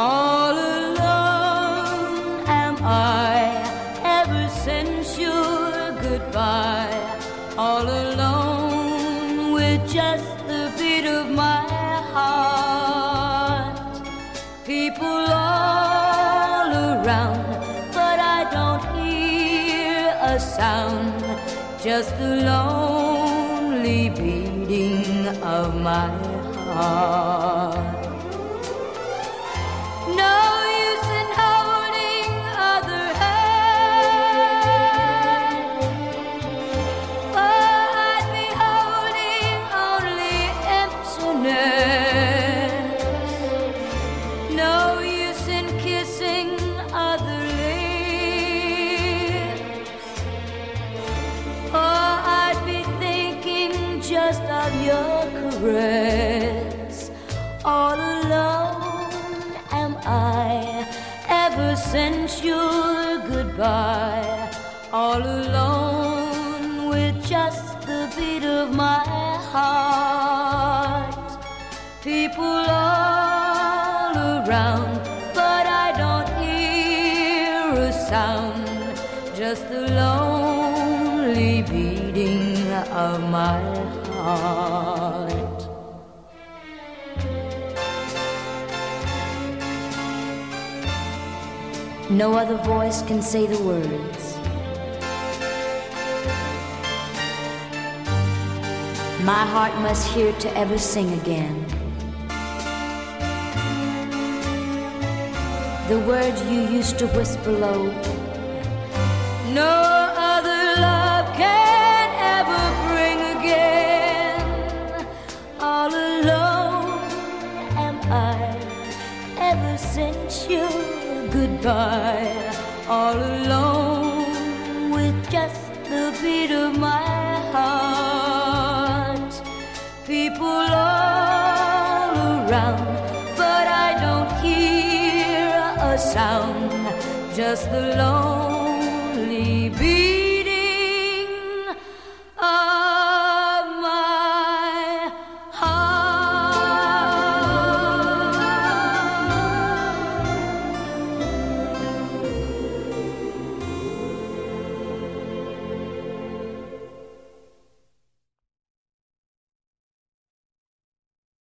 All alone am I ever since your goodbye. All alone with just the beat of my heart. People all around, but I don't hear a sound. Just the lonely beating of my heart. Of your caress. All alone am I ever since your goodbye. All alone with just the beat of my heart. People all around, but I don't hear a sound. Just the lonely beating of my heart. No other voice can say the words. My heart must hear to ever sing again. The words you used to whisper low. No since your goodbye. All alone with just the beat of my heart. People all around, but I don't hear a sound. Just the lonely beat